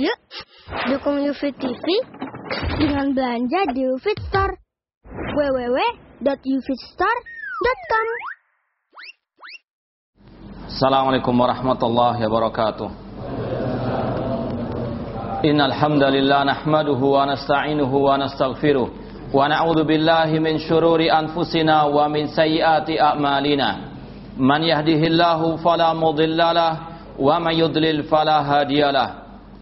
Yuk, dukung UFIT TV dengan belanja di UFIT Store. www.ufitstore.com Assalamualaikum warahmatullahi wabarakatuh. Innal hamdalillah nahmaduhu wa nasta'inuhu wa nastaghfiruh wa na'udzu billahi min shururi anfusina wa min sayyiati a'malina. Man yahdihillahu fala mudhillalah wa man yudlil fala hadiyalah.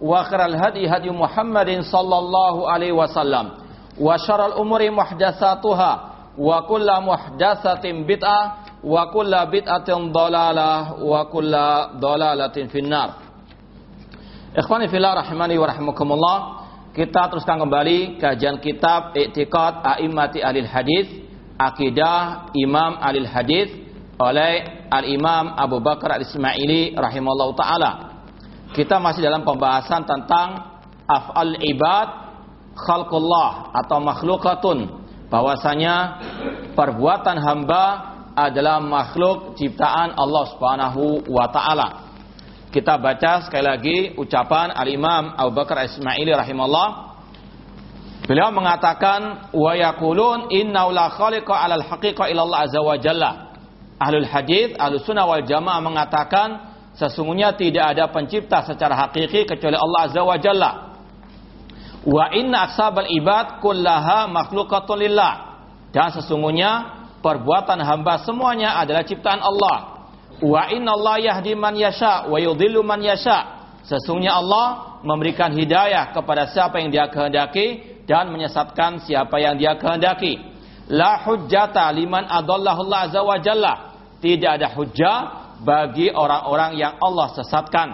وخير الهدي هدي محمد صلى الله عليه وسلم وشر الأمور محدثاتها وكل محدثة بدعة wa kulla bid'atin dhalalah wa kulla dhalalatin finnar. Ikhwani fillah rahimani wa rahimakumullah. Kita teruskan kembali kajian kitab I'tiqad A'immati Alil Hadis, Akidah Imam Alil Hadis oleh Al-Imam Abu Bakar Al-Ismaili rahimallahu taala. Kita masih dalam pembahasan tentang af'al ibad khalqullah atau makhlukatun bahwasanya perbuatan hamba adalah makhluk ciptaan Allah Subhanahu wa taala. Kita baca sekali lagi ucapan Al-Imam Abu Bakar Ismaili rahimahullah. Beliau mengatakan wa yaqulun inna la khaliqa 'alal haqiqa illa Allah azza wa jalla. Ahlul hadis, Ahlus sunnah wal jamaah mengatakan sesungguhnya tidak ada pencipta secara hakiki kecuali Allah azza wa jalla. Wa inna aksabal ibad kullaha makhluqatun lillah. Dan sesungguhnya perbuatan hamba semuanya adalah ciptaan Allah. Wa inna Allah yahdi man yasha wa yudhillu man yasha. Sesungguhnya Allah memberikan hidayah kepada siapa yang dia kehendaki dan menyesatkan siapa yang dia kehendaki. La hujjata liman adallahu Allah azza wa jalla. Tidak ada hujjah bagi orang-orang yang Allah sesatkan.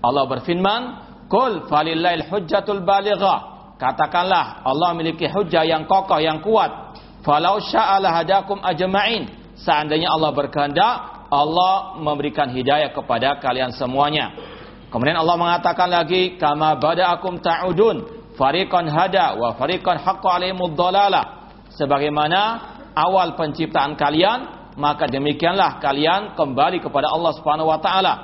Allah berfirman, "Qul falillahil hujjatul balighah." Katakanlah Allah memiliki hujjah yang kokoh yang kuat Falau sya'ala hadakum ajma'in. Seandainya Allah berkehendak, Allah memberikan hidayah kepada kalian semuanya. Kemudian Allah mengatakan lagi, kama bada'akum ta'udun, fariqan hada wa fariqan haqqa alaihimud dalalah. Sebagaimana awal penciptaan kalian, maka demikianlah kalian kembali kepada Allah Subhanahu wa taala.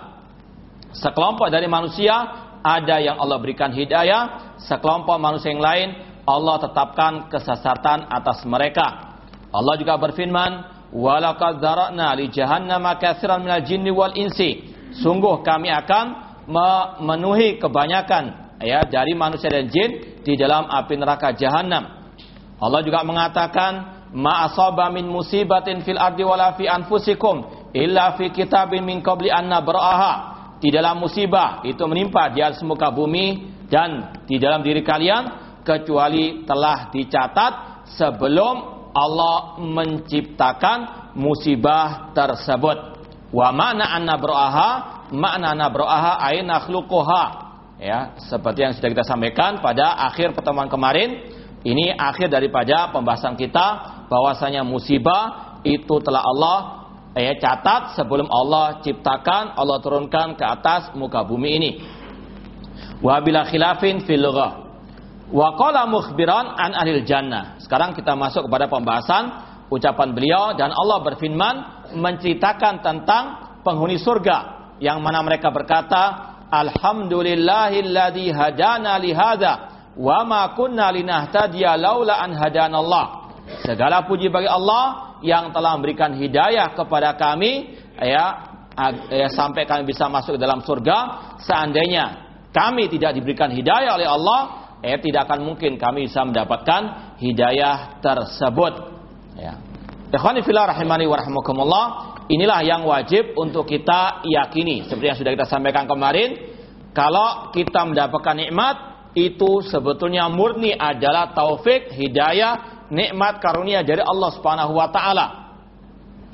Sekelompok dari manusia ada yang Allah berikan hidayah, sekelompok manusia yang lain Allah tetapkan kesesatan atas mereka. Allah juga berfirman, "Walaqad dzara'na li jahannama katsiran minal jinni wal insi." Sungguh kami akan memenuhi kebanyakan ya dari manusia dan jin di dalam api neraka jahanam. Allah juga mengatakan, "Ma asaba min musibatin fil ardi wala fi anfusikum illa fi kitabin min qabli an nabraha." Di dalam musibah itu menimpa di atas muka bumi dan di dalam diri kalian kecuali telah dicatat sebelum Allah menciptakan musibah tersebut. Wa mana anabroaha, makna anabroaha ay nakhluquha. Ya, seperti yang sudah kita sampaikan pada akhir pertemuan kemarin, ini akhir daripada pembahasan kita bahwasanya musibah itu telah Allah ya catat sebelum Allah ciptakan, Allah turunkan ke atas muka bumi ini. Wa bila khilafin fil lughah Wa qala mukhbiran an ahli jannah. Sekarang kita masuk kepada pembahasan ucapan beliau dan Allah berfirman menceritakan tentang penghuni surga yang mana mereka berkata Alhamdulillahilladzi hadana li hadza wa ma kunna linahtadiya laula an hadanallah. Segala puji bagi Allah yang telah memberikan hidayah kepada kami ya, ya sampai kami bisa masuk ke dalam surga seandainya kami tidak diberikan hidayah oleh Allah eh tidak akan mungkin kami bisa mendapatkan hidayah tersebut. Ya. Ikhwani fillah rahimani wa inilah yang wajib untuk kita yakini. Seperti yang sudah kita sampaikan kemarin, kalau kita mendapatkan nikmat itu sebetulnya murni adalah taufik, hidayah, nikmat karunia dari Allah Subhanahu wa taala.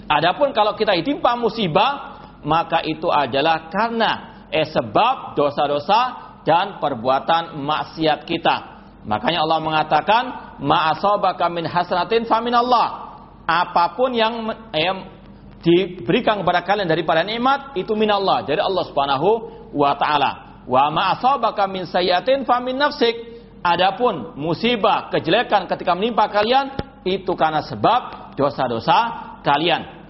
Adapun kalau kita ditimpa musibah, maka itu adalah karena eh sebab dosa-dosa dan perbuatan maksiat kita. Makanya Allah mengatakan, "Ma'asabaka min hasanatin famin Allah." apa pun yang eh, diberikan kepada kalian daripada nikmat itu minallah dari Allah Subhanahu wa taala. Wa ma asabaka min sayyatin famin nafsik. Adapun musibah, kejelekan ketika menimpa kalian itu karena sebab dosa-dosa kalian.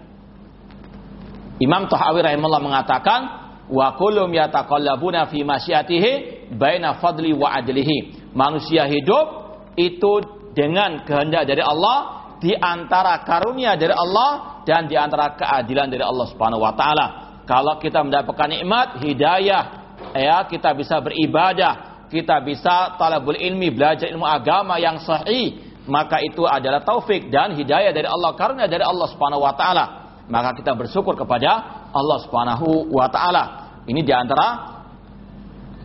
Imam Tahawi rahimahullah mengatakan wa kullum yataqallabuna fi masyiatihi baina fadli wa adlihi. Manusia hidup itu dengan kehendak dari Allah di antara karunia dari Allah dan di antara keadilan dari Allah Subhanahu wa taala. Kalau kita mendapatkan nikmat, hidayah, ya, kita bisa beribadah, kita bisa talabul ilmi, belajar ilmu agama yang sahih, maka itu adalah taufik dan hidayah dari Allah karunia dari Allah Subhanahu wa taala. Maka kita bersyukur kepada Allah Subhanahu wa taala. Ini di antara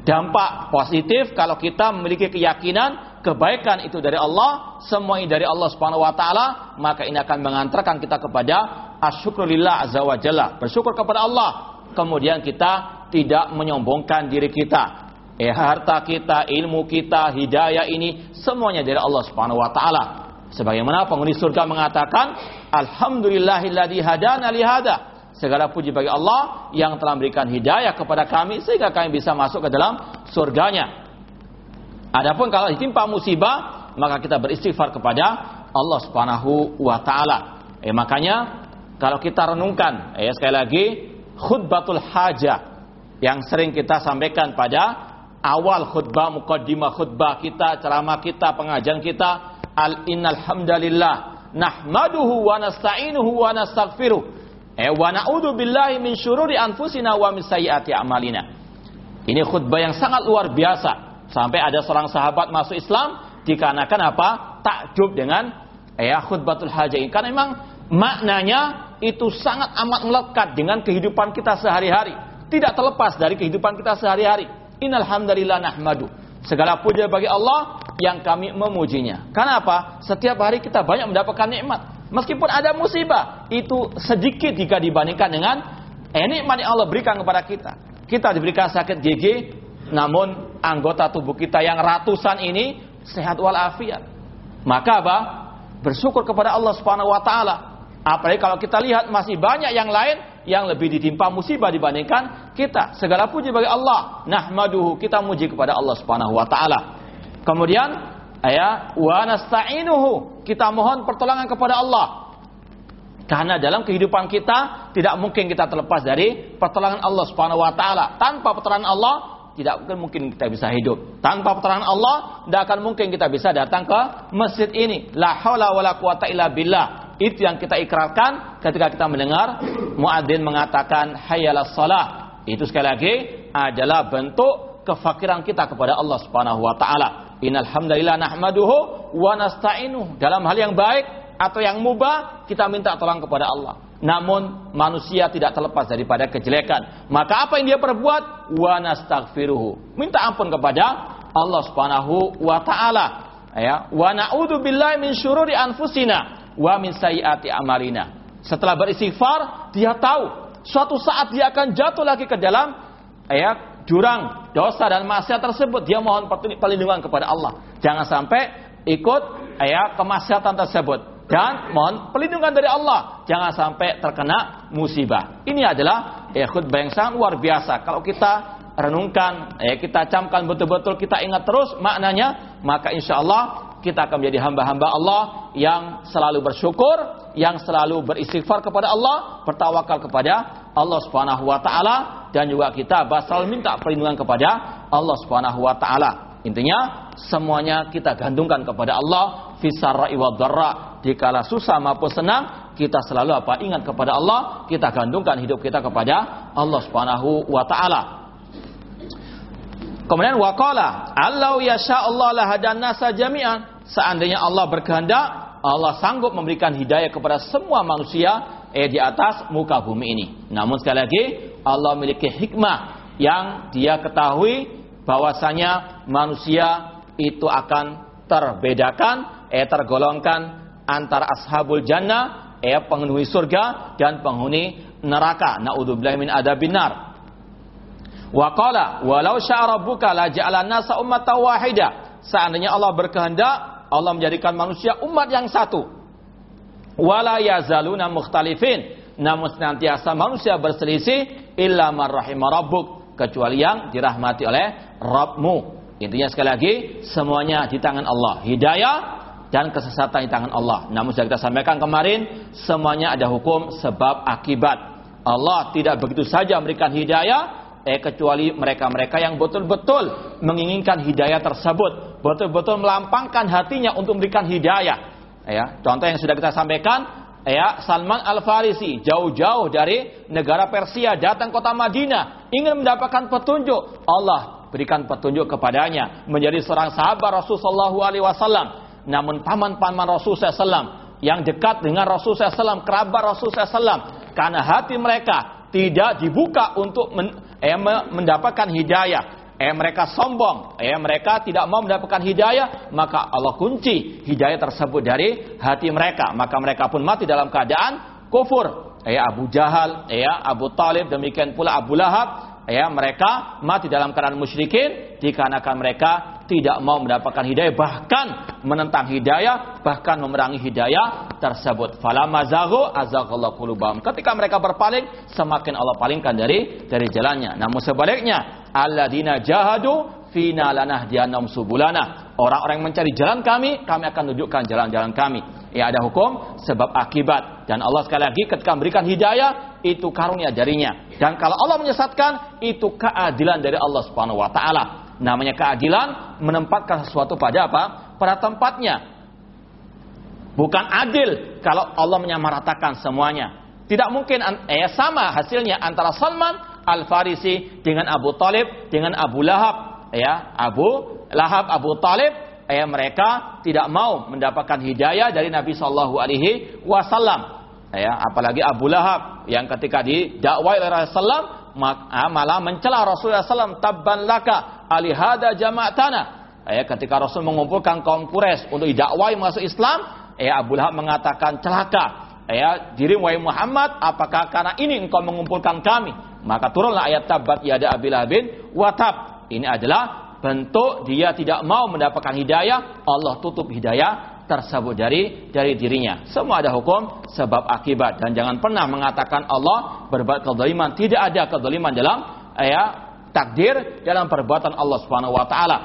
dampak positif kalau kita memiliki keyakinan kebaikan itu dari Allah, semua ini dari Allah Subhanahu wa taala, maka ini akan mengantarkan kita kepada asyukurillah azza wa jalla, bersyukur kepada Allah. Kemudian kita tidak menyombongkan diri kita. Eh harta kita, ilmu kita, hidayah ini semuanya dari Allah Subhanahu wa taala. Sebagaimana penghuni surga mengatakan, Alhamdulillahilladzi hadana li. Segala puji bagi Allah yang telah memberikan hidayah kepada kami sehingga kami bisa masuk ke dalam surganya. Adapun kalau ditimpa musibah, maka kita beristighfar kepada Allah Subhanahu wa taala. Eh makanya kalau kita renungkan, eh sekali lagi khutbatul hajah yang sering kita sampaikan pada awal khutbah mukaddimah khutbah kita, ceramah kita, pengajian kita, al innal hamdalillah nahmaduhu wa nasta'inuhu wa nastaghfiruh. Eh wa na'udzu billahi min syururi anfusina wa min sayyiati a'malina. Ini khutbah yang sangat luar biasa Sampai ada seorang sahabat masuk Islam dikarenakan apa? Takjub dengan ya khutbatul hajah ini. Karena memang maknanya itu sangat amat melekat dengan kehidupan kita sehari-hari. Tidak terlepas dari kehidupan kita sehari-hari. Innalhamdulillah nahmadu. Segala puja bagi Allah yang kami memujinya. Karena apa? Setiap hari kita banyak mendapatkan nikmat. Meskipun ada musibah, itu sedikit jika dibandingkan dengan eh, nikmat yang Allah berikan kepada kita. Kita diberikan sakit gigi, namun anggota tubuh kita yang ratusan ini sehat walafiat. Maka apa? Bersyukur kepada Allah Subhanahu wa taala. Apalagi kalau kita lihat masih banyak yang lain yang lebih ditimpa musibah dibandingkan kita. Segala puji bagi Allah. Nahmaduhu, kita muji kepada Allah Subhanahu wa taala. Kemudian ya wa nasta'inuhu, kita mohon pertolongan kepada Allah. Karena dalam kehidupan kita tidak mungkin kita terlepas dari pertolongan Allah Subhanahu wa taala. Tanpa pertolongan Allah tidak mungkin kita bisa hidup. Tanpa pertolongan Allah, tidak akan mungkin kita bisa datang ke masjid ini. La haula wala quwata illa billah. Itu yang kita ikrarkan ketika kita mendengar muadzin mengatakan hayyalas salah. Itu sekali lagi adalah bentuk kefakiran kita kepada Allah Subhanahu wa taala. Innal hamdalillah nahmaduhu wa nasta'inuh. Dalam hal yang baik atau yang mubah, kita minta tolong kepada Allah. Namun manusia tidak terlepas daripada kejelekan. Maka apa yang dia perbuat? Wa nastaghfiruhu. Minta ampun kepada Allah Subhanahu wa taala. Ya, wa na'udzu billahi min syururi anfusina wa min sayyiati amalina. Setelah beristighfar, dia tahu suatu saat dia akan jatuh lagi ke dalam ya, jurang dosa dan maksiat tersebut. Dia mohon perlindungan kepada Allah. Jangan sampai ikut ya, kemaksiatan tersebut dan mohon perlindungan dari Allah jangan sampai terkena musibah. Ini adalah ya khutbah yang sangat luar biasa. Kalau kita renungkan, ya kita camkan betul-betul, kita ingat terus maknanya, maka insya Allah kita akan menjadi hamba-hamba Allah yang selalu bersyukur, yang selalu beristighfar kepada Allah, bertawakal kepada Allah Subhanahu wa taala dan juga kita basal minta perlindungan kepada Allah Subhanahu wa taala. Intinya semuanya kita gantungkan kepada Allah fisarra wa darra dikala susah maupun senang, kita selalu apa? Ingat kepada Allah, kita gantungkan hidup kita kepada Allah Subhanahu wa taala. Kemudian waqala, "Allau yasha Allah lahadan nasa jami'an." Seandainya Allah berkehendak, Allah sanggup memberikan hidayah kepada semua manusia eh di atas muka bumi ini. Namun sekali lagi Allah memiliki hikmah yang dia ketahui bahwasanya manusia itu akan terbedakan eh tergolongkan antara ashabul jannah eh penghuni surga dan penghuni neraka. Naudzubillah min adabin nar. Wa qala walau syaa rabbuka la ja'ala nasa ummatan wahida. Seandainya Allah berkehendak, Allah menjadikan manusia umat yang satu. Wala yazaluna mukhtalifin. Namun senantiasa manusia berselisih illa man rabbuk kecuali yang dirahmati oleh Rabbmu. Intinya sekali lagi semuanya di tangan Allah. Hidayah dan kesesatan di tangan Allah. Namun sudah kita sampaikan kemarin semuanya ada hukum sebab akibat. Allah tidak begitu saja memberikan hidayah eh kecuali mereka-mereka yang betul-betul menginginkan hidayah tersebut, betul-betul melampangkan hatinya untuk memberikan hidayah. Ya, contoh yang sudah kita sampaikan, ya Salman Al Farisi jauh-jauh dari negara Persia datang kota Madinah ingin mendapatkan petunjuk. Allah berikan petunjuk kepadanya menjadi seorang sahabat Rasulullah SAW. Namun paman-paman Rasulullah SAW yang dekat dengan Rasulullah SAW, kerabat Rasulullah SAW, karena hati mereka tidak dibuka untuk men, eh, mendapatkan hidayah. Eh mereka sombong, eh mereka tidak mau mendapatkan hidayah, maka Allah kunci hidayah tersebut dari hati mereka. Maka mereka pun mati dalam keadaan kufur. Eh Abu Jahal, eh Abu Talib, demikian pula Abu Lahab, eh mereka mati dalam keadaan musyrikin dikarenakan mereka tidak mau mendapatkan hidayah bahkan menentang hidayah bahkan memerangi hidayah tersebut. Falama azaghallahu qulubahum. Ketika mereka berpaling semakin Allah palingkan dari dari jalannya. Namun sebaliknya alladzina jahadu fina lanahdiyanahum subulana. Orang-orang yang mencari jalan kami kami akan tunjukkan jalan-jalan kami. Ya ada hukum sebab akibat. Dan Allah sekali lagi ketika memberikan hidayah itu karunia darinya dan kalau Allah menyesatkan itu keadilan dari Allah Subhanahu wa taala Namanya keadilan menempatkan sesuatu pada apa? Pada tempatnya. Bukan adil kalau Allah menyamaratakan semuanya. Tidak mungkin eh, sama hasilnya antara Salman Al-Farisi dengan Abu Talib dengan Abu Lahab. Ya, Abu Lahab, Abu Talib, eh, mereka tidak mau mendapatkan hidayah dari Nabi Shallallahu Alaihi Wasallam. Ya, apalagi Abu Lahab yang ketika didakwai oleh Rasulullah Ah, malah mencela Rasulullah SAW tabban laka alihada jama'tana ya, ketika Rasul mengumpulkan kaum Quraisy untuk didakwai masuk Islam ya Abu Lahab mengatakan celaka. Ya diri wahai Muhammad apakah karena ini engkau mengumpulkan kami? Maka turunlah ayat tabat yada abil bin watab. Ini adalah bentuk dia tidak mau mendapatkan hidayah. Allah tutup hidayah tersebut dari dari dirinya. Semua ada hukum sebab akibat dan jangan pernah mengatakan Allah berbuat kezaliman. Tidak ada kezaliman dalam ya takdir dalam perbuatan Allah Subhanahu wa taala.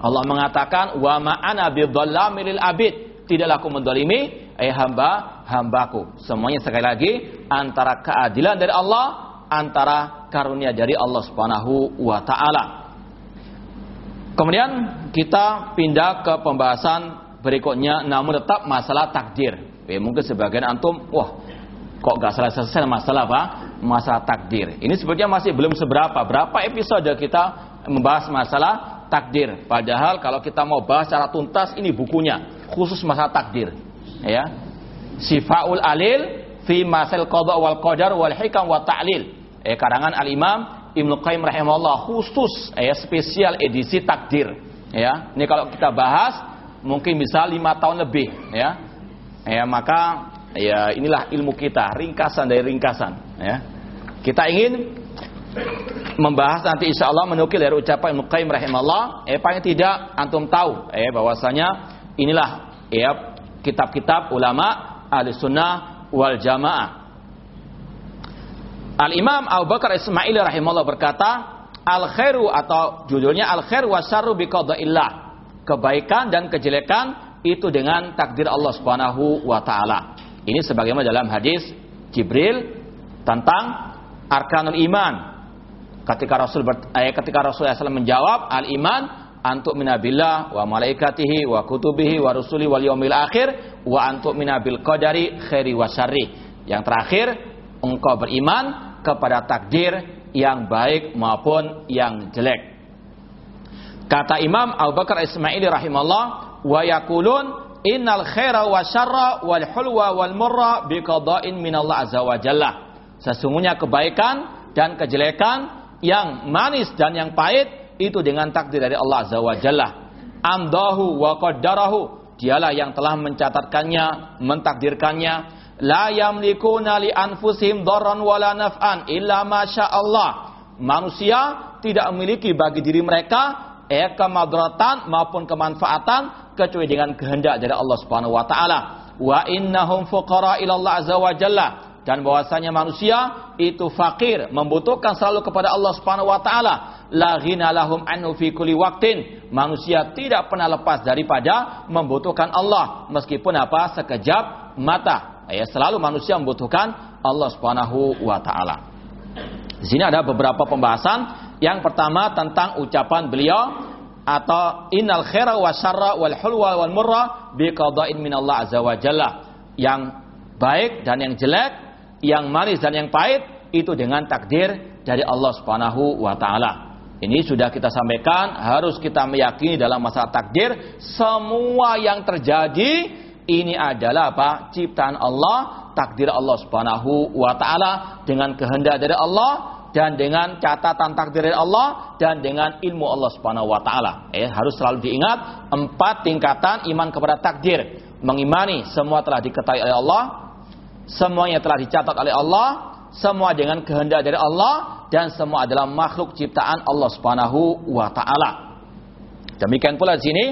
Allah mengatakan wa ma ana bidzalamil abid. Tidaklah aku mendolimi eh hamba hambaku. Semuanya sekali lagi antara keadilan dari Allah, antara karunia dari Allah Subhanahu wa taala. Kemudian kita pindah ke pembahasan berikutnya namun tetap masalah takdir. Ya, mungkin sebagian antum, wah kok gak selesai masalah apa? Masalah takdir. Ini sebetulnya masih belum seberapa. Berapa episode kita membahas masalah takdir. Padahal kalau kita mau bahas secara tuntas ini bukunya khusus masalah takdir. Ya. Sifaul Alil fi masal qada wal qadar wal hikam wa ta'lil. Eh, karangan Al Imam Ibnu Qayyim rahimahullah khusus eh, spesial edisi takdir. Ya, ini kalau kita bahas mungkin bisa lima tahun lebih ya. Ya maka ya inilah ilmu kita ringkasan dari ringkasan ya. Kita ingin membahas nanti insya Allah menukil dari ucapan Ibnu Qayyim rahimahullah. Eh paling tidak antum tahu eh bahwasanya inilah ya kitab-kitab ulama ahli sunnah wal jamaah. Al Imam Abu Bakar Ismail rahimahullah berkata al khairu atau judulnya al khair wa syarru bi qadaillah kebaikan dan kejelekan itu dengan takdir Allah Subhanahu wa taala. Ini sebagaimana dalam hadis Jibril tentang arkanul iman. Ketika Rasul ber, eh, ketika Rasulullah SAW menjawab al iman antuk minabillah wa malaikatihi wa kutubihi wa rusuli wal yaumil akhir wa antuk minabil qadari khairi wa syarri. Yang terakhir engkau beriman kepada takdir yang baik maupun yang jelek. Kata Imam Abu Bakar Ismaili rahimahullah, wa yakulun innal khaira wa syarra wal hulwa wal murra biqada'in minallah azza wa jalla. Sesungguhnya kebaikan dan kejelekan yang manis dan yang pahit itu dengan takdir dari Allah azza wa jalla. Amdahu wa qaddarahu. Dialah yang telah mencatatkannya, mentakdirkannya. La yamlikuna li anfusihim dharran wala naf'an illa ma Allah. Manusia tidak memiliki bagi diri mereka eh kemadratan maupun kemanfaatan kecuali dengan kehendak dari Allah Subhanahu wa taala. Wa innahum fuqara ila Allah azza wa jalla dan bahwasanya manusia itu fakir, membutuhkan selalu kepada Allah Subhanahu wa taala. La ghina lahum anhu fi kulli waqtin. Manusia tidak pernah lepas daripada membutuhkan Allah meskipun apa sekejap mata. Ya, selalu manusia membutuhkan Allah Subhanahu wa taala. Di sini ada beberapa pembahasan. Yang pertama tentang ucapan beliau atau innal khaira wa syarra wal hulwa wal murra bi qada'in min Allah azza wa jalla. Yang baik dan yang jelek, yang manis dan yang pahit itu dengan takdir dari Allah Subhanahu wa taala. Ini sudah kita sampaikan, harus kita meyakini dalam masalah takdir semua yang terjadi ini adalah apa? ciptaan Allah, takdir Allah Subhanahu wa taala dengan kehendak dari Allah dan dengan catatan takdir Allah dan dengan ilmu Allah Subhanahu wa taala. Eh, harus selalu diingat empat tingkatan iman kepada takdir. Mengimani semua telah diketahui oleh Allah, semuanya telah dicatat oleh Allah, semua dengan kehendak dari Allah dan semua adalah makhluk ciptaan Allah Subhanahu wa taala. Demikian pula di sini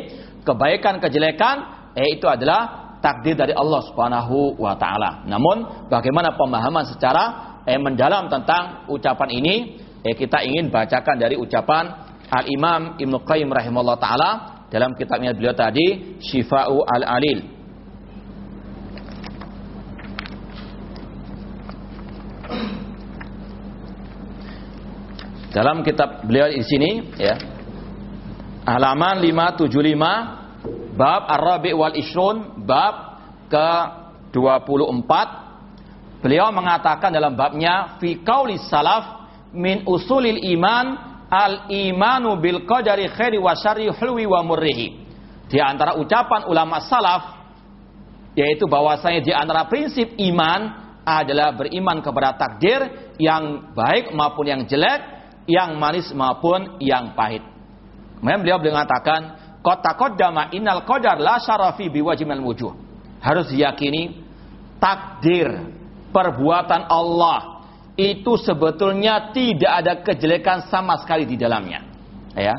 kebaikan kejelekan eh itu adalah takdir dari Allah Subhanahu wa taala. Namun bagaimana pemahaman secara eh, mendalam tentang ucapan ini, eh, kita ingin bacakan dari ucapan Al Imam Ibnu Qayyim rahimahullah taala dalam kitabnya beliau tadi Shifa'u Al Alil. Dalam kitab beliau di sini ya. Halaman 575 bab Ar-Rabi wal Ishrun bab ke 24 Beliau mengatakan dalam babnya fi qauli salaf min usulil iman al imanu bil qadari khairi wa syarri hulwi wa murrihi. Di antara ucapan ulama salaf yaitu bahwasanya di antara prinsip iman adalah beriman kepada takdir yang baik maupun yang jelek, yang manis maupun yang pahit. Kemudian beliau mengatakan, kota kodama innal qadar la syarafi biwajimal wujuh. Harus diyakini takdir perbuatan Allah itu sebetulnya tidak ada kejelekan sama sekali di dalamnya. Ya.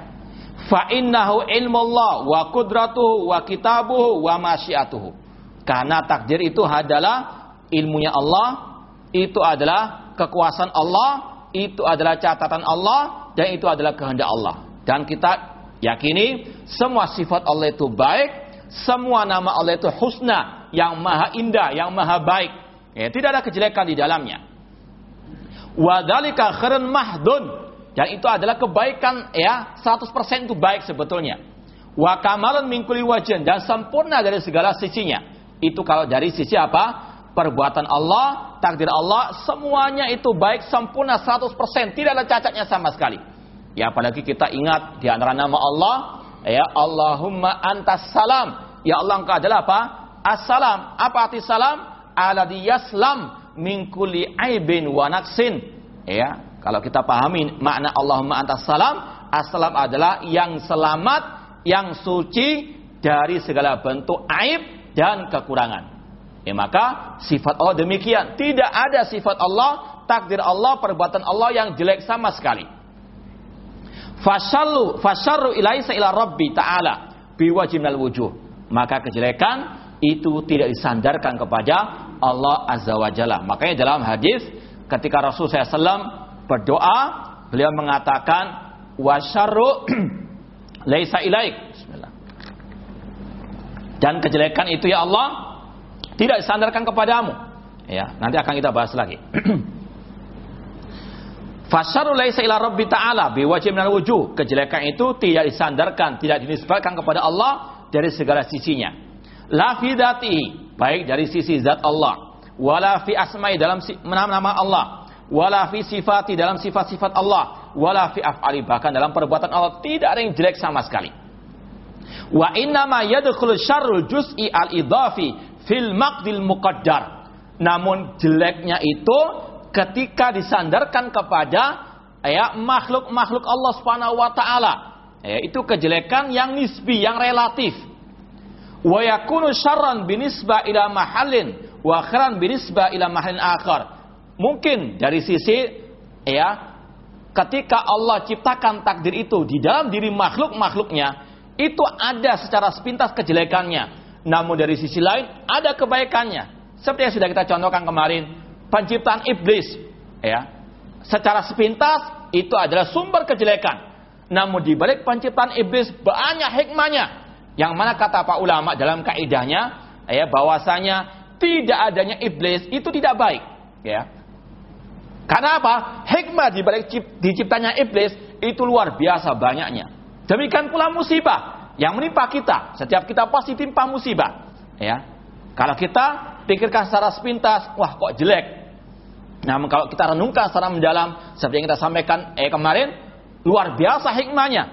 Fa innahu ilmullah wa qudratuhu wa kitabuhu wa masyiatuhu. Karena takdir itu adalah ilmunya Allah, itu adalah kekuasaan Allah, itu adalah catatan Allah dan itu adalah kehendak Allah. Dan kita yakini semua sifat Allah itu baik, semua nama Allah itu husna, yang maha indah, yang maha baik. Ya, tidak ada kejelekan di dalamnya. Wadalika khairun mahdun. Dan itu adalah kebaikan ya 100% itu baik sebetulnya. Wa kamalun min kulli wajhin dan sempurna dari segala sisinya. Itu kalau dari sisi apa? Perbuatan Allah, takdir Allah, semuanya itu baik sempurna 100%, tidak ada cacatnya sama sekali. Ya apalagi kita ingat di antara nama Allah, ya Allahumma antas salam. Ya Allah engkau adalah apa? Assalam. Apa arti salam? Alladhi yaslam min kulli aibin wa naqsin. Ya, kalau kita pahami makna Allahumma antas salam, assalam adalah yang selamat, yang suci dari segala bentuk aib dan kekurangan. Ya, maka sifat Allah demikian. Tidak ada sifat Allah, takdir Allah, perbuatan Allah yang jelek sama sekali. Fasallu fasarru ilaisa ila rabbi ta'ala biwajibnal wujuh. Maka kejelekan itu tidak disandarkan kepada Allah Azza wa Jalla. Makanya dalam hadis ketika Rasul SAW berdoa, beliau mengatakan wasyarru laisa ilaik. Bismillah. Dan kejelekan itu ya Allah tidak disandarkan kepadamu. Ya, nanti akan kita bahas lagi. Fasyarru laisa ila rabbi ta'ala biwajib minal wujuh. Kejelekan itu tidak disandarkan, tidak dinisbatkan kepada Allah dari segala sisinya la baik dari sisi zat Allah wala fi asma'i dalam nama-nama Allah wala fi sifati dalam sifat-sifat Allah wala fi af'ali bahkan dalam perbuatan Allah tidak ada yang jelek sama sekali Wa inna ma yadkhulu syarrul juz'i al-idhafi fil maqdil muqaddar. Namun jeleknya itu ketika disandarkan kepada ya makhluk-makhluk Allah Subhanahu wa taala. Ya, itu kejelekan yang nisbi, yang relatif. Wa yakunu syarran binisba ila mahallin wa khairan binisba ila mahallin akhar. Mungkin dari sisi ya ketika Allah ciptakan takdir itu di dalam diri makhluk-makhluknya itu ada secara sepintas kejelekannya. Namun dari sisi lain ada kebaikannya. Seperti yang sudah kita contohkan kemarin, penciptaan iblis ya. Secara sepintas itu adalah sumber kejelekan. Namun di balik penciptaan iblis banyak hikmahnya. Yang mana kata Pak ulama dalam kaidahnya ya bahwasanya tidak adanya iblis itu tidak baik, ya. Karena apa? Hikmah di balik diciptanya iblis itu luar biasa banyaknya. Demikian pula musibah yang menimpa kita. Setiap kita pasti timpa musibah. Ya. Kalau kita pikirkan secara sepintas, wah kok jelek. Namun kalau kita renungkan secara mendalam, seperti yang kita sampaikan eh kemarin, luar biasa hikmahnya.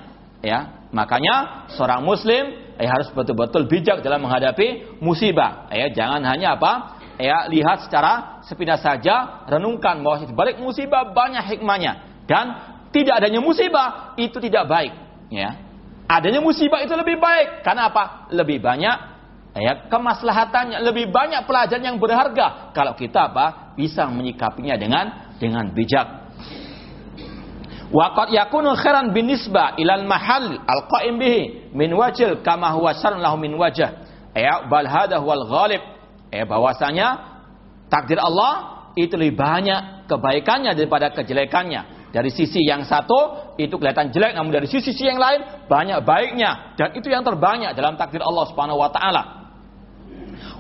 Ya, makanya seorang muslim eh, harus betul-betul bijak dalam menghadapi musibah. Ya, jangan hanya apa? Ya, lihat secara sepintas saja, renungkan bahwa balik musibah banyak hikmahnya dan tidak adanya musibah itu tidak baik. Ya. Adanya musibah itu lebih baik. Karena apa? Lebih banyak ya kemaslahatannya, lebih banyak pelajaran yang berharga kalau kita apa? bisa menyikapinya dengan dengan bijak. Waqad yakunu khairan binisba ilal mahal al-qa'im bihi min wajil kama huwa syarrun lahu min wajah. Ya, bal hadha huwal ghalib. Ya, bahwasanya takdir Allah itu lebih banyak kebaikannya daripada kejelekannya. Dari sisi yang satu itu kelihatan jelek, namun dari sisi yang lain banyak baiknya dan itu yang terbanyak dalam takdir Allah Subhanahu wa taala.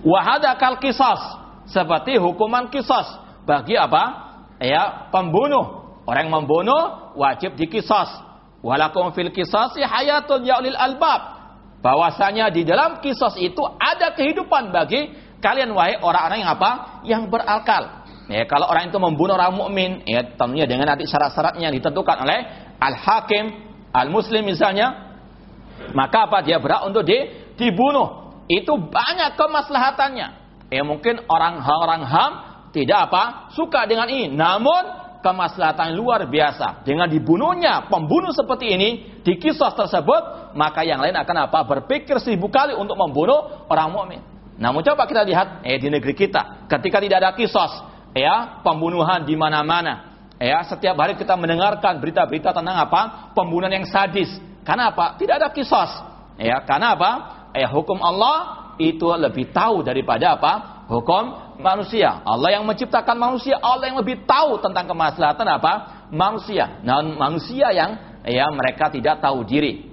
Wahada kal kisas seperti hukuman kisas bagi apa? Ya, pembunuh. Orang yang membunuh wajib dikisas. Walakum fil kisasi hayatun ya ulil albab. Bahwasanya di dalam kisas itu ada kehidupan bagi kalian wahai orang-orang yang apa? Yang berakal. Ya, kalau orang itu membunuh orang mukmin, ya tentunya dengan nanti syarat-syaratnya ditentukan oleh al-hakim, al-muslim misalnya, maka apa dia berhak untuk di, dibunuh. Itu banyak kemaslahatannya. Ya mungkin orang-orang ham tidak apa suka dengan ini, namun kemaslahatan luar biasa. Dengan dibunuhnya pembunuh seperti ini di kisah tersebut, maka yang lain akan apa? Berpikir seribu kali untuk membunuh orang mukmin. Namun coba kita lihat eh di negeri kita, ketika tidak ada kisah, ya pembunuhan di mana-mana. Ya, setiap hari kita mendengarkan berita-berita tentang apa? Pembunuhan yang sadis. Karena apa? Tidak ada kisos. Ya, karena apa? Ya, hukum Allah itu lebih tahu daripada apa? Hukum manusia. Allah yang menciptakan manusia, Allah yang lebih tahu tentang kemaslahatan apa? Manusia. Nah, manusia yang ya mereka tidak tahu diri.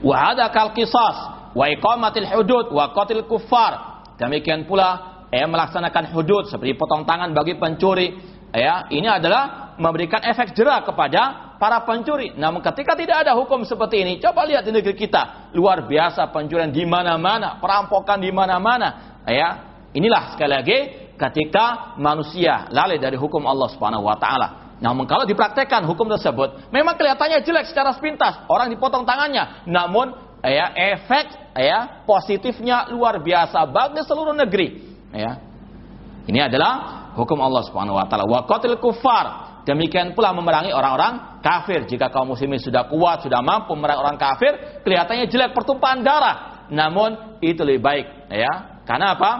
Wa hadza kal qisas wa iqamatil hudud wa qatil kuffar. Demikian pula ya melaksanakan hudud seperti potong tangan bagi pencuri ya ini adalah memberikan efek jerah kepada para pencuri. Namun ketika tidak ada hukum seperti ini coba lihat di negeri kita. Luar biasa pencurian di mana-mana perampokan di mana-mana. Ya inilah sekali lagi ketika manusia lalai dari hukum Allah Subhanahu wa taala. Namun kalau dipraktekkan hukum tersebut, memang kelihatannya jelek secara sepintas, orang dipotong tangannya. Namun ya efek ya positifnya luar biasa. Bagi seluruh negeri. Ya. Ini adalah hukum Allah Subhanahu wa taala. Wa qatil kufar. Demikian pula memerangi orang-orang kafir. Jika kaum muslimin sudah kuat, sudah mampu memerangi orang kafir, kelihatannya jelek pertumpahan darah. Namun itu lebih baik, ya. Karena apa?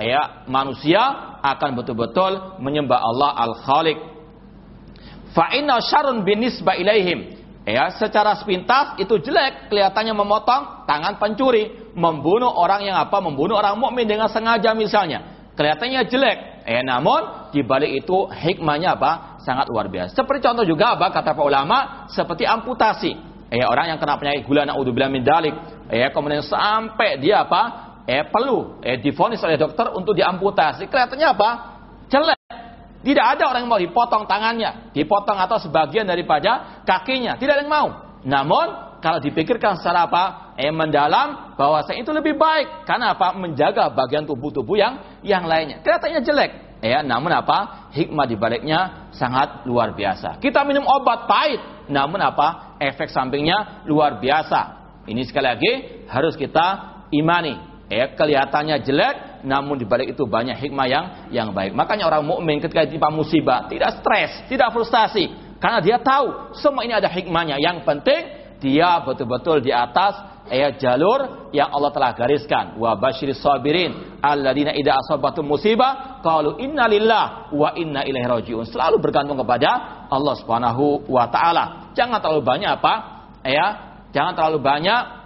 Ya, manusia akan betul-betul menyembah Allah Al-Khaliq. Fa inna syarrun binisba ilaihim. Ya, secara sepintas itu jelek, kelihatannya memotong tangan pencuri, membunuh orang yang apa? Membunuh orang mukmin dengan sengaja misalnya. Kelihatannya jelek. Eh namun di balik itu hikmahnya apa? Sangat luar biasa. Seperti contoh juga apa kata para ulama seperti amputasi. Eh orang yang kena penyakit gula naudzubillah min dalik. Eh kemudian sampai dia apa? Eh perlu eh difonis oleh dokter untuk diamputasi. Kelihatannya apa? Jelek. Tidak ada orang yang mau dipotong tangannya, dipotong atau sebagian daripada kakinya. Tidak ada yang mau. Namun kalau dipikirkan secara apa? Eh mendalam bahwa saya itu lebih baik karena apa? Menjaga bagian tubuh-tubuh yang yang lainnya. Kelihatannya jelek, ya. Namun apa? Hikmah di baliknya sangat luar biasa. Kita minum obat pahit, namun apa? Efek sampingnya luar biasa. Ini sekali lagi harus kita imani. Ya, kelihatannya jelek, namun di balik itu banyak hikmah yang yang baik. Makanya orang mukmin ketika ditimpa musibah tidak stres, tidak frustasi, karena dia tahu semua ini ada hikmahnya. Yang penting dia betul-betul di atas ya jalur yang Allah telah gariskan. Wa basyiris sabirin alladzina idza asabatum musibah qalu inna lillah wa inna ilaihi rajiun. Selalu bergantung kepada Allah Subhanahu wa taala. Jangan terlalu banyak apa? Ya, jangan terlalu banyak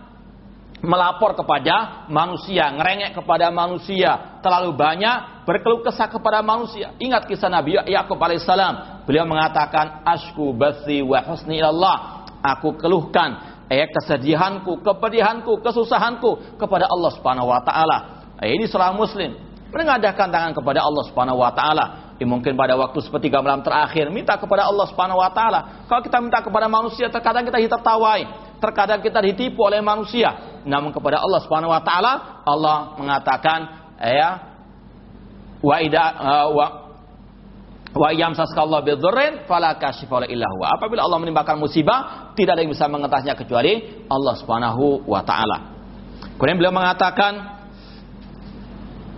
melapor kepada manusia, ngerengek kepada manusia, terlalu banyak berkeluh kesah kepada manusia. Ingat kisah Nabi Yakub alaihissalam. Beliau mengatakan, Ashku basi wa husni Allah. Aku keluhkan eh, kesedihanku, kepedihanku, kesusahanku kepada Allah Subhanahu wa taala. Eh, ini seorang muslim mengadahkan tangan kepada Allah Subhanahu wa taala. Eh, mungkin pada waktu sepertiga malam terakhir minta kepada Allah Subhanahu wa taala. Kalau kita minta kepada manusia terkadang kita tertawai, terkadang kita ditipu oleh manusia namun kepada Allah Subhanahu wa taala Allah mengatakan ya wa ida uh, wa wa yamsaska bidzurrin fala kashifa illa huwa. Apabila Allah menimpakan musibah, tidak ada yang bisa mengatasinya kecuali Allah Subhanahu wa taala. Kemudian beliau mengatakan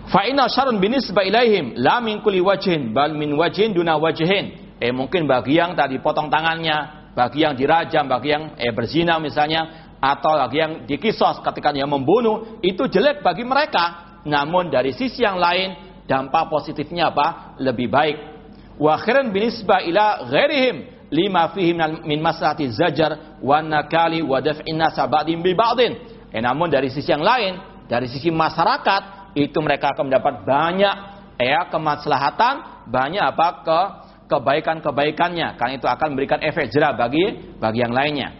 Fa inna syarrun binisba ilaihim la min kulli wajhin bal min wajhin duna wajhin. Eh mungkin bagi yang tadi potong tangannya, bagi yang dirajam, bagi yang eh berzina misalnya, atau lagi yang dikisos ketika dia membunuh itu jelek bagi mereka namun dari sisi yang lain dampak positifnya apa lebih baik wa khairan ila ghairihim lima fihi min maslahati zajar wa nakali wa daf'in nasabadim bi eh, namun dari sisi yang lain dari sisi masyarakat itu mereka akan mendapat banyak ya kemaslahatan banyak apa ke kebaikan-kebaikannya. Karena itu akan memberikan efek jerah bagi bagi yang lainnya.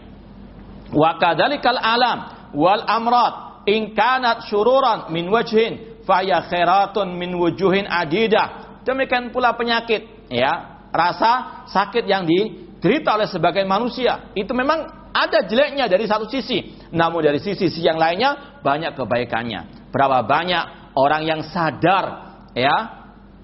Wa kadzalikal alam wal amrad in kanat syururan min wajhin faya khairatun min wujuhin adidah. Demikian pula penyakit ya, rasa sakit yang diderita oleh sebagian manusia. Itu memang ada jeleknya dari satu sisi, namun dari sisi, sisi yang lainnya banyak kebaikannya. Berapa banyak orang yang sadar ya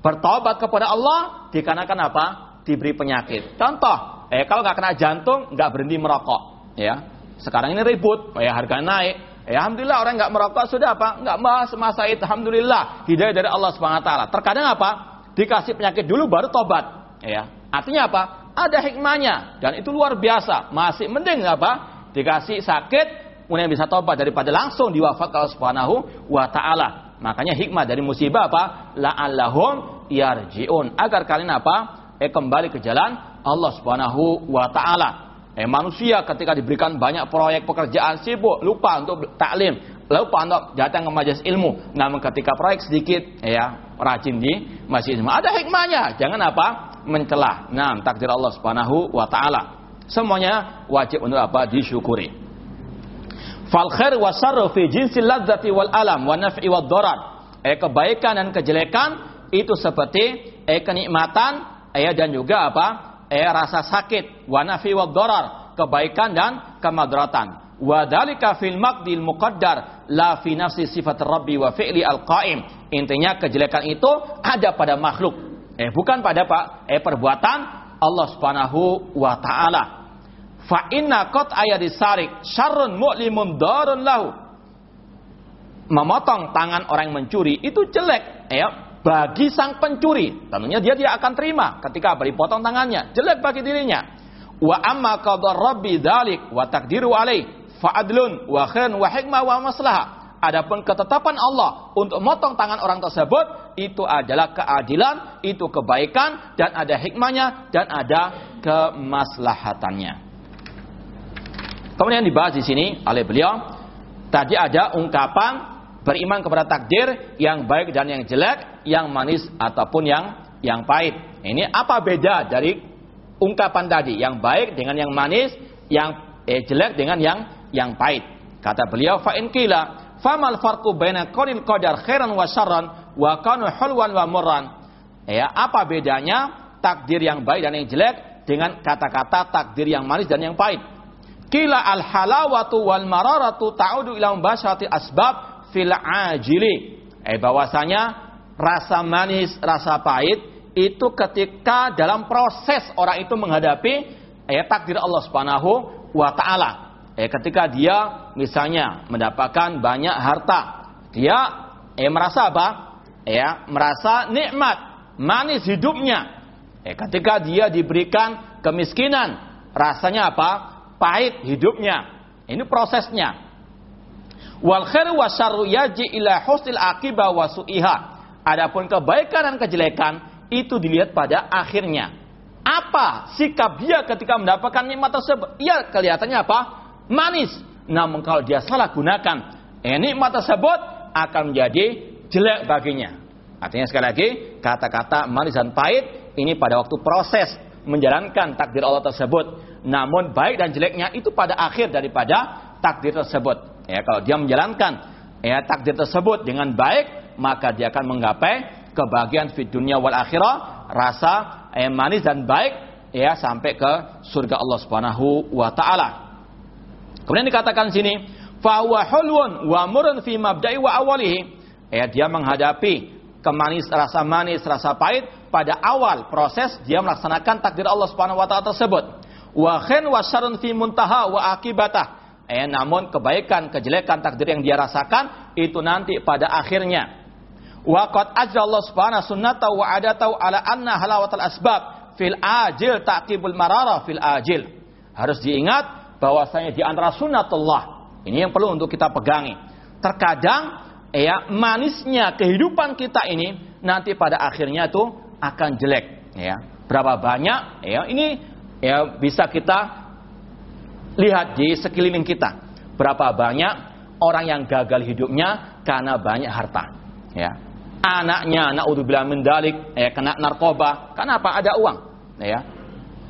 bertobat kepada Allah dikarenakan apa? Diberi penyakit. Contoh, eh kalau nggak kena jantung nggak berhenti merokok, ya sekarang ini ribut, ya harga naik. Ya, Alhamdulillah orang nggak merokok sudah apa? Nggak bahas masa itu. Alhamdulillah hidayah dari Allah swt. Terkadang apa? Dikasih penyakit dulu baru tobat. Ya, artinya apa? Ada hikmahnya dan itu luar biasa. Masih mending apa? Dikasih sakit, kemudian bisa tobat daripada langsung diwafat Allah Subhanahu wa taala. Makanya hikmah dari musibah apa? La'allahum yarji'un. Agar kalian apa? Eh kembali ke jalan Allah Subhanahu wa taala. Eh manusia ketika diberikan banyak proyek pekerjaan sibuk, lupa untuk taklim, lupa untuk datang ke majelis ilmu. Namun ketika proyek sedikit, ya rajin di masjid. Ada hikmahnya, jangan apa? Mencelah. Nah, takdir Allah Subhanahu wa taala. Semuanya wajib untuk apa? Disyukuri. Fal khair wa sarru fi jinsil ladzati wal alam wa naf'i wad darar. Eh kebaikan dan kejelekan itu seperti eh kenikmatan eh dan juga apa? eh rasa sakit, wa nafi wa darar, kebaikan dan kemadaratan. Wa dalika fil maqdil muqaddar la fi nafsi sifat rabbi wa fi'li al-qaim. Intinya kejelekan itu ada pada makhluk. Eh bukan pada Pak, eh perbuatan Allah Subhanahu wa taala. Fa inna qat ayadis sarik syarrun mu'limun darun lahu. Memotong tangan orang yang mencuri itu jelek, ya bagi sang pencuri. Tentunya dia tidak akan terima ketika beri potong tangannya. Jelek bagi dirinya. Wa amma qadar rabbi dalik wa takdiru alaih fa'adlun wa khairun wa hikmah wa maslahah. Adapun ketetapan Allah untuk motong tangan orang tersebut itu adalah keadilan, itu kebaikan dan ada hikmahnya dan ada kemaslahatannya. Kemudian dibahas di sini oleh beliau tadi ada ungkapan beriman kepada takdir yang baik dan yang jelek, yang manis ataupun yang yang pahit. Ini apa beda dari ungkapan tadi? Yang baik dengan yang manis, yang eh, jelek dengan yang yang pahit. Kata beliau, fa in qila famal farqu baina qaulil qadar khairan wa syarran wa kanu hulwan wa murran. Ya, apa bedanya takdir yang baik dan yang jelek dengan kata-kata takdir yang manis dan yang pahit? Kila al halawatu wal mararatu ta'udu ila mubasyarati asbab fil ajili. Eh bahwasanya rasa manis, rasa pahit itu ketika dalam proses orang itu menghadapi eh, takdir Allah Subhanahu wa taala. Eh ketika dia misalnya mendapatkan banyak harta, dia eh merasa apa? Ya, merasa nikmat, manis hidupnya. Eh ketika dia diberikan kemiskinan, rasanya apa? Pahit hidupnya. Ini prosesnya. Wal khairu wasyarru yaji ila husnil aqibah wa su'iha. Adapun kebaikan dan kejelekan itu dilihat pada akhirnya. Apa sikap dia ketika mendapatkan nikmat tersebut? Ya kelihatannya apa? Manis. Namun kalau dia salah gunakan, eh, nikmat tersebut akan menjadi jelek baginya. Artinya sekali lagi, kata-kata manis dan pahit ini pada waktu proses menjalankan takdir Allah tersebut. Namun baik dan jeleknya itu pada akhir daripada takdir tersebut. Ya, kalau dia menjalankan ya takdir tersebut dengan baik, maka dia akan menggapai kebahagiaan di dunia wal akhirah, rasa eh, manis dan baik ya sampai ke surga Allah Subhanahu wa taala. Kemudian dikatakan sini, fa huwa hulwun wa murun fi mabda'i wa awalihi. Ya, dia menghadapi kemanis rasa manis, rasa pahit pada awal proses dia melaksanakan takdir Allah Subhanahu wa taala tersebut. Wa khain wa syarrun fi muntaha wa akibatah Eh, namun kebaikan, kejelekan takdir yang dia rasakan itu nanti pada akhirnya. Waqad Allah subhanahu sunnata wa adatau ala anna halawatul asbab fil ajil taqibul marara fil ajil. Harus diingat bahwasanya di antara sunnatullah. Ini yang perlu untuk kita pegangi. Terkadang ya manisnya kehidupan kita ini nanti pada akhirnya itu akan jelek ya. Berapa banyak ya ini ya bisa kita Lihat di sekeliling kita. Berapa banyak orang yang gagal hidupnya karena banyak harta. Ya. Anaknya, naudzubillah mendalik, eh, kena narkoba. Kenapa? Ada uang. Ya.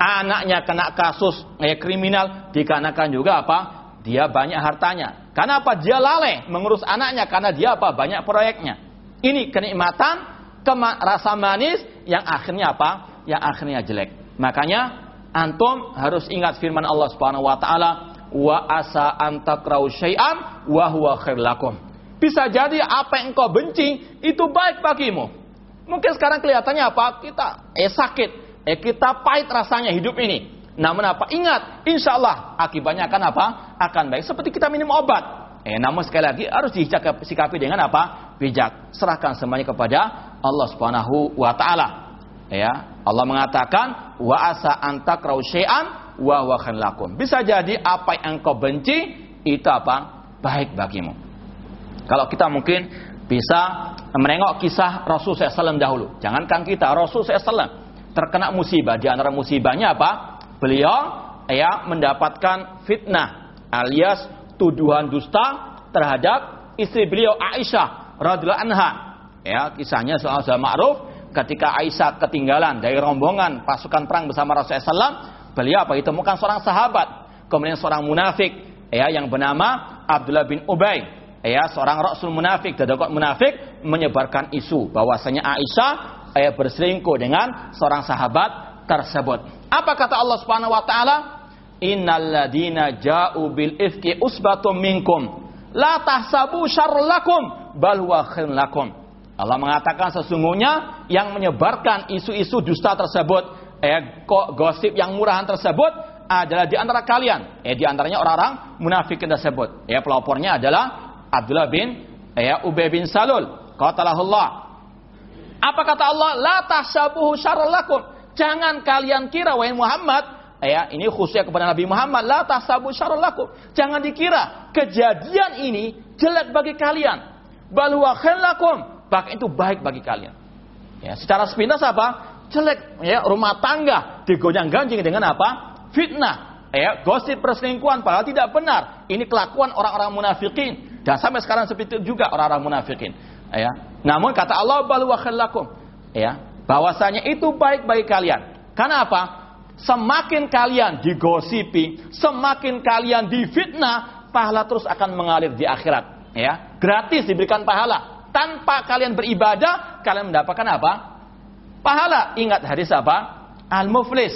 Anaknya kena kasus eh, kriminal dikarenakan juga apa? Dia banyak hartanya. Kenapa? Dia lalai mengurus anaknya karena dia apa? Banyak proyeknya. Ini kenikmatan, rasa manis yang akhirnya apa? Yang akhirnya jelek. Makanya antum harus ingat firman Allah Subhanahu wa taala wa asa antakrau syai'an wa huwa. Bisa jadi apa yang engkau benci itu baik bagimu. Mungkin sekarang kelihatannya apa? Kita eh sakit, eh kita pahit rasanya hidup ini. Namun apa? Ingat, insya Allah akibatnya akan apa? Akan baik. Seperti kita minum obat. Eh, namun sekali lagi harus disikapi dengan apa? Bijak. Serahkan semuanya kepada Allah Subhanahu wa taala. Ya, Allah mengatakan wa asa antakrau syai'an wa huwa lakum. Bisa jadi apa yang engkau benci itu apa? baik bagimu. Kalau kita mungkin bisa merengok kisah Rasul SAW dahulu. Jangankan kita, Rasul SAW terkena musibah. Di antara musibahnya apa? Beliau ya mendapatkan fitnah alias tuduhan dusta terhadap istri beliau Aisyah radhiyallahu anha. Ya, kisahnya soal soal ma'ruf ketika Aisyah ketinggalan dari rombongan pasukan perang bersama Rasulullah SAW, beliau apa ditemukan seorang sahabat, kemudian seorang munafik, ya yang bernama Abdullah bin Ubay, ya seorang Rasul munafik, dadakot munafik menyebarkan isu bahwasanya Aisyah ya, berselingkuh dengan seorang sahabat tersebut. Apa kata Allah Subhanahu wa taala? Innalladzina ja'u bil ifki usbatum minkum la tahsabu syarrallakum bal huwa lakum. Allah mengatakan sesungguhnya yang menyebarkan isu-isu dusta tersebut, eh, gosip yang murahan tersebut adalah di antara kalian. Eh, di antaranya orang-orang munafikin tersebut. Ya, pelopornya adalah Abdullah bin eh, Ubay bin Salul. Qatalahullah. Apa kata Allah? La tahsabuhu syarrallakum. Jangan kalian kira wahai Muhammad ya ini khususnya kepada Nabi Muhammad la tahsabu syarrallakum jangan dikira kejadian ini jelek bagi kalian bal huwa bahkan itu baik bagi kalian. Ya, secara sepintas apa? Jelek ya, rumah tangga digoyang-ganjing dengan apa? Fitnah, ya, gosip perselingkuhan padahal tidak benar. Ini kelakuan orang-orang munafikin dan sampai sekarang seperti itu juga orang-orang munafikin. Ya. Namun kata Allah balu wa ya, bahwasanya itu baik bagi kalian. Karena apa? Semakin kalian digosipi, semakin kalian difitnah, pahala terus akan mengalir di akhirat. Ya, gratis diberikan pahala tanpa kalian beribadah, kalian mendapatkan apa? Pahala. Ingat hadis apa? Al-muflis.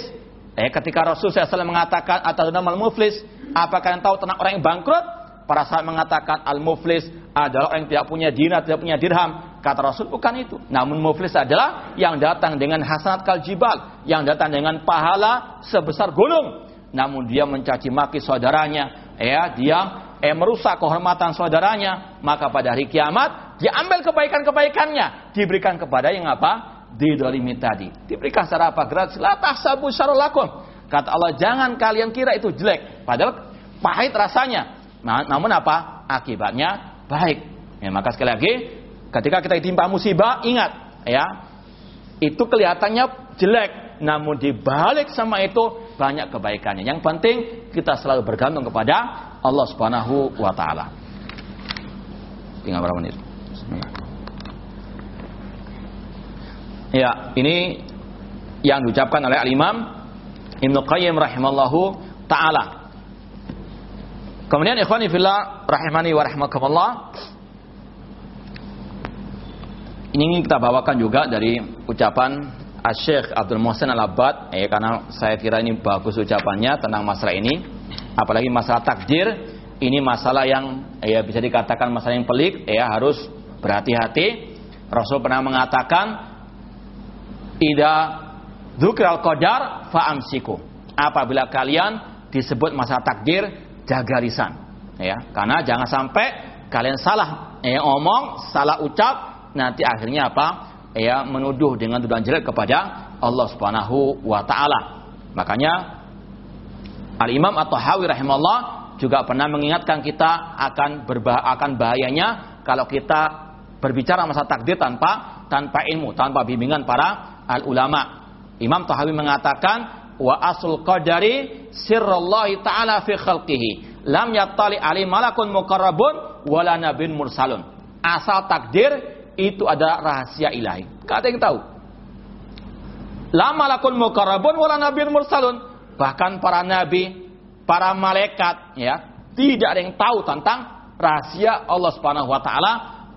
Eh, ketika Rasul SAW mengatakan atau nama al-muflis, apa kalian tahu tentang orang yang bangkrut? Para sahabat mengatakan al-muflis adalah orang yang tidak punya dinar, tidak punya dirham. Kata Rasul bukan itu. Namun muflis adalah yang datang dengan hasanat kaljibal, yang datang dengan pahala sebesar gunung. Namun dia mencaci maki saudaranya, ya dia eh, merusak kehormatan saudaranya, maka pada hari kiamat dia ambil kebaikan-kebaikannya, diberikan kepada yang apa? Didolimi tadi. Diberikan secara apa? Gratis. La tahsabu syarulakum. Kata Allah, jangan kalian kira itu jelek. Padahal pahit rasanya. Nah, namun apa? Akibatnya baik. Ya, maka sekali lagi, ketika kita ditimpa musibah, ingat ya, itu kelihatannya jelek, namun dibalik sama itu banyak kebaikannya. Yang penting kita selalu bergantung kepada Allah Subhanahu wa taala. Tinggal berapa menit? Ya, ini yang diucapkan oleh Al-Imam Ibnu Qayyim rahimallahu taala. Kemudian ikhwani fillah rahimani wa rahimakumullah. Ini kita bawakan juga dari ucapan Syekh Abdul Muhsin Al-Abbad. Eh, karena saya kira ini bagus ucapannya tentang masalah ini. Apalagi masalah takdir ini masalah yang ya bisa dikatakan masalah yang pelik ya harus berhati-hati. Rasul pernah mengatakan ida dzukral qadar fa'amsiku. Apabila kalian disebut masalah takdir jaga lisan. Ya karena jangan sampai kalian salah ya omong salah ucap nanti akhirnya apa ya menuduh dengan tuduhan jelek kepada Allah Subhanahu wa taala. Makanya Al Imam atau Hawi rahimahullah juga pernah mengingatkan kita akan berbah akan bahayanya kalau kita berbicara masa takdir tanpa tanpa ilmu, tanpa bimbingan para al ulama. Imam Tahawi mengatakan wa asul qadari sirrullahi taala fi khalqihi lam yattali ali malakun muqarrabun wala nabin mursalun. Asal takdir itu ada rahasia ilahi. Gak ada yang tahu. Lama lakun mukarabun wala nabiin mursalun. Bahkan para nabi, para malaikat, ya, tidak ada yang tahu tentang rahasia Allah Subhanahu wa taala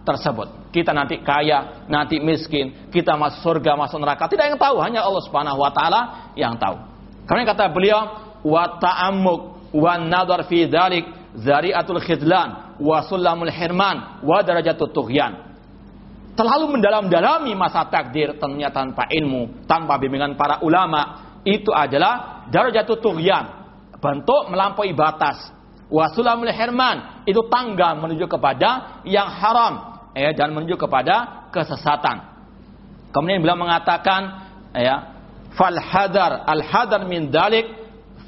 tersebut. Kita nanti kaya, nanti miskin, kita masuk surga, masuk neraka, tidak yang tahu, hanya Allah Subhanahu wa taala yang tahu. Karena kata beliau, wa ta'ammuk wa nadar fi dzalik zari'atul khidlan wa sulamul hirman wa darajatut tughyan terlalu mendalam-dalami masa takdir tentunya tanpa ilmu, tanpa bimbingan para ulama, itu adalah darajatut tughyan, bentuk melampaui batas. Wasulamul herman, itu tangga menuju kepada yang haram ya, dan menuju kepada kesesatan. Kemudian beliau mengatakan ya, fal hadar al hadar min dalik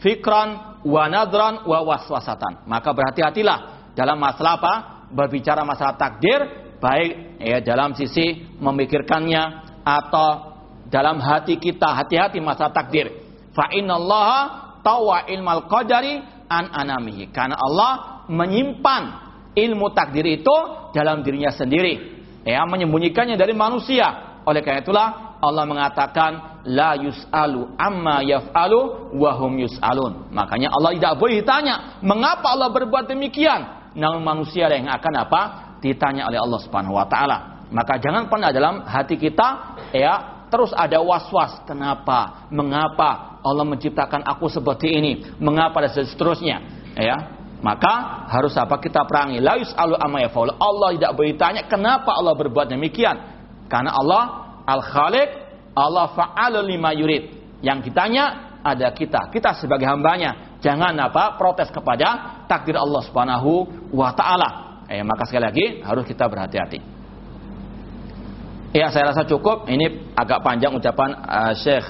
fikran wa nadran wa waswasatan. Maka berhati-hatilah dalam masalah apa? Berbicara masalah takdir baik ya dalam sisi memikirkannya atau dalam hati kita hati-hati masa takdir fa innallaha tawa ilmal qadari an anamihi karena Allah menyimpan ilmu takdir itu dalam dirinya sendiri ya menyembunyikannya dari manusia oleh karena itulah Allah mengatakan la yus'alu amma yaf'alu wa hum yus'alun. Makanya Allah tidak boleh ditanya, mengapa Allah berbuat demikian? Namun manusia yang akan apa? Ditanya oleh Allah Subhanahu wa taala. Maka jangan pernah dalam hati kita ya terus ada was-was. Kenapa? Mengapa Allah menciptakan aku seperti ini? Mengapa dan seterusnya? Ya. Maka harus apa kita perangi? La yus'alu. Allah tidak bertanya kenapa Allah berbuat demikian. Karena Allah Al-Khaliq, Allah fa'alu lima yurid. Yang ditanya ada kita. Kita sebagai hambanya. Jangan apa protes kepada takdir Allah Subhanahu wa taala. Eh, maka sekali lagi harus kita berhati-hati. Ya, saya rasa cukup. Ini agak panjang ucapan uh, Syekh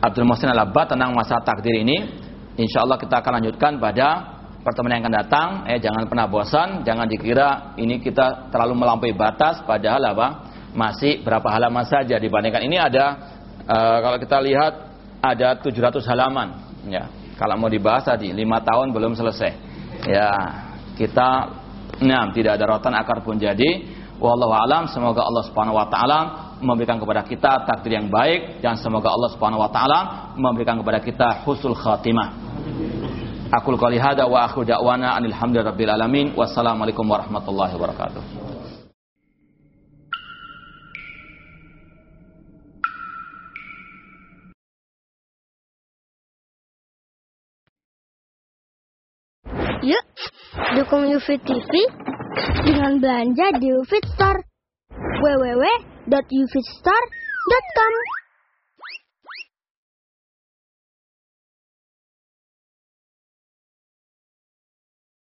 Abdul Muhsin Al-Abbad tentang masa takdir ini. Insya Allah kita akan lanjutkan pada pertemuan yang akan datang. Eh, jangan pernah bosan, jangan dikira ini kita terlalu melampaui batas. Padahal apa? Masih berapa halaman saja dibandingkan ini ada uh, kalau kita lihat ada 700 halaman. Ya, kalau mau dibahas tadi 5 tahun belum selesai. Ya, kita Nah, tidak ada rotan akar pun jadi. Wallahu alam, semoga Allah Subhanahu wa taala memberikan kepada kita takdir yang baik dan semoga Allah Subhanahu wa taala memberikan kepada kita husnul khatimah. Aku qouli hada wa akhiru da'wana anil hamdulillahirabbil alamin. Wassalamualaikum warahmatullahi wabarakatuh. Yuk, dukung UFIT TV dengan belanja di UFIT Store. www.ufitstore.com